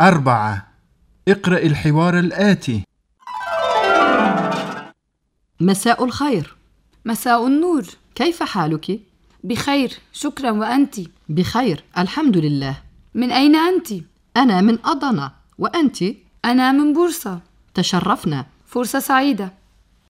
أربعة. اقرأ الحوار الآتي. مساء الخير. مساء النور. كيف حالك؟ بخير. شكرا. وأنت؟ بخير. الحمد لله. من أين أنت؟ أنا من أضنا وأنت؟ أنا من بورصة. تشرفنا. فرصة سعيدة.